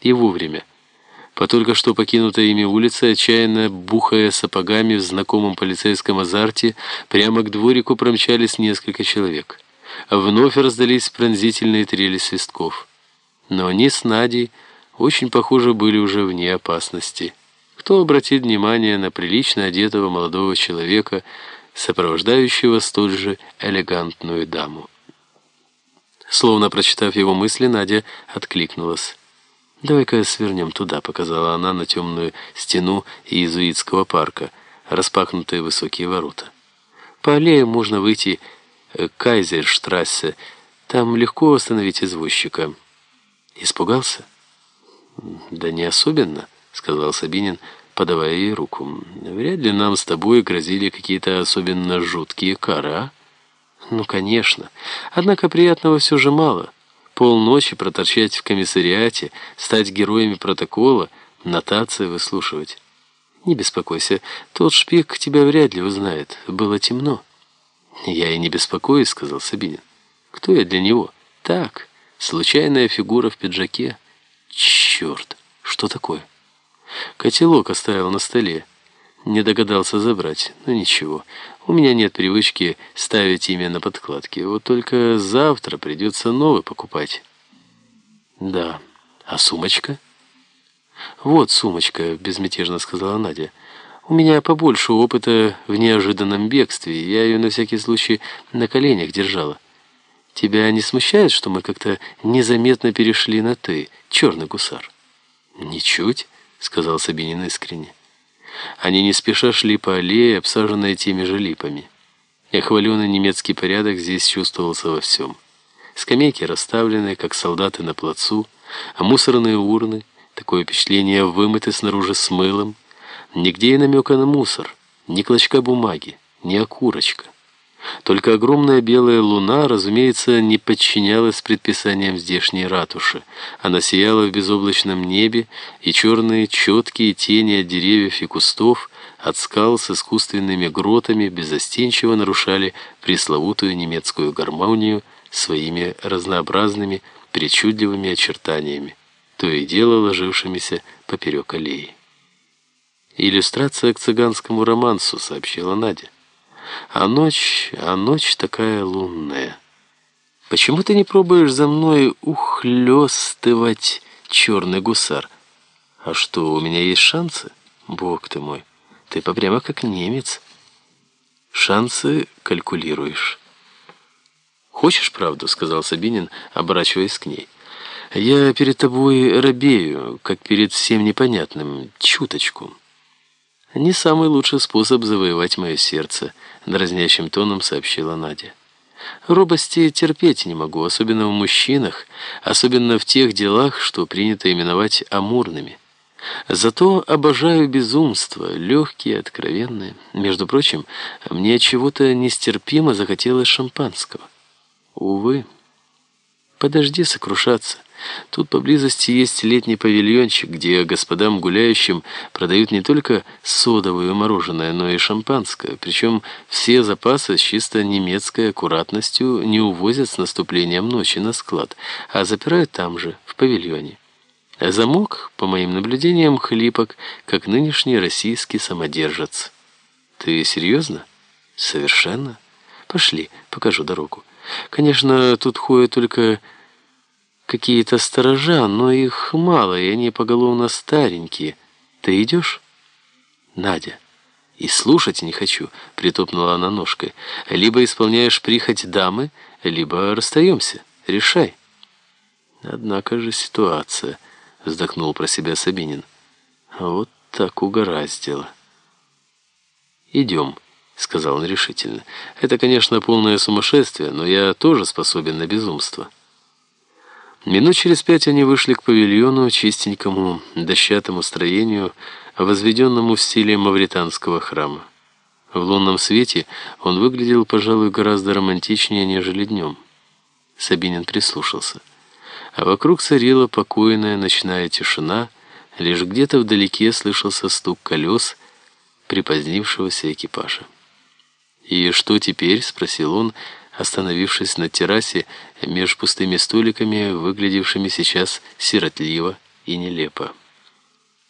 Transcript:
И вовремя. По только что покинутой ими улице, отчаянно бухая сапогами в знакомом полицейском азарте, прямо к дворику промчались несколько человек. Вновь раздались пронзительные трели свистков. Но они с Надей очень похоже были уже вне опасности. Кто обратит внимание на прилично одетого молодого человека, сопровождающего столь же элегантную даму? Словно прочитав его мысли, Надя откликнулась. «Давай-ка свернем туда», — показала она на темную стену иезуитского парка, распахнутые высокие ворота. «По аллее можно выйти к Кайзерштрассе. Там легко остановить извозчика». «Испугался?» «Да не особенно», — сказал Сабинин, подавая ей руку. «Вряд ли нам с тобой грозили какие-то особенно жуткие кары, а?» «Ну, конечно. Однако приятного все же мало» полночи проторчать в комиссариате, стать героями протокола, нотации выслушивать. Не беспокойся, тот шпик тебя вряд ли узнает. Было темно. Я и не беспокоюсь, сказал Сабинин. Кто я для него? Так, случайная фигура в пиджаке. Черт, что такое? Котелок оставил на столе. Не догадался забрать. Но ничего, у меня нет привычки ставить имя на подкладке. Вот только завтра придется новый покупать. Да, а сумочка? Вот сумочка, безмятежно сказала Надя. У меня побольше опыта в неожиданном бегстве. Я ее на всякий случай на коленях держала. Тебя не смущает, что мы как-то незаметно перешли на «ты», черный гусар? Ничуть, сказал Сабинин искренне. Они не спеша шли по аллее, обсаженной теми же липами. И хваленый немецкий порядок здесь чувствовался во всем. Скамейки расставлены, как солдаты на плацу, а мусорные урны, такое впечатление, вымыты снаружи с мылом. Нигде и намека на мусор, ни клочка бумаги, ни окурочка. Только огромная белая луна, разумеется, не подчинялась предписаниям здешней ратуши. Она сияла в безоблачном небе, и черные четкие тени от деревьев и кустов, от скал с искусственными гротами безостенчиво нарушали пресловутую немецкую гармонию своими разнообразными, причудливыми очертаниями, то и дело ложившимися поперек аллеи. «Иллюстрация к цыганскому романсу», — сообщила Надя. А ночь, а ночь такая лунная. Почему ты не пробуешь за мной ухлёстывать, черный гусар? А что, у меня есть шансы? Бог ты мой, ты попрямо как немец. Шансы калькулируешь. «Хочешь правду?» — сказал Сабинин, оборачиваясь к ней. «Я перед тобой робею, как перед всем непонятным, чуточку». «Не самый лучший способ завоевать мое сердце», — дразнящим тоном сообщила Надя. «Робости терпеть не могу, особенно в мужчинах, особенно в тех делах, что принято именовать амурными. Зато обожаю безумство, легкие, откровенные. Между прочим, мне чего-то нестерпимо захотелось шампанского. Увы. Подожди сокрушаться». Тут поблизости есть летний павильончик, где господам гуляющим продают не только содовое мороженое, но и шампанское. Причем все запасы с чисто немецкой аккуратностью не увозят с наступлением ночи на склад, а запирают там же, в павильоне. Замок, по моим наблюдениям, хлипок, как нынешний российский самодержец. Ты серьезно? Совершенно. Пошли, покажу дорогу. Конечно, тут ходят только какие-то сторожа, но их мало, и они поголовно старенькие. Ты идешь? Надя. И слушать не хочу, притопнула она ножкой. Либо исполняешь прихоть дамы, либо расстаемся. Решай. Однако же ситуация, вздохнул про себя Сабинин. Вот так угораздило. «Идем», — сказал он решительно. «Это, конечно, полное сумасшествие, но я тоже способен на безумство». Минут через пять они вышли к павильону, чистенькому, дощатому строению, возведенному в стиле мавританского храма. В лунном свете он выглядел, пожалуй, гораздо романтичнее, нежели днем. Сабинин прислушался. А вокруг царила покойная ночная тишина, лишь где-то вдалеке слышался стук колес припозднившегося экипажа. «И что теперь?» — спросил он, — остановившись на террасе меж пустыми столиками, выглядевшими сейчас сиротливо и нелепо.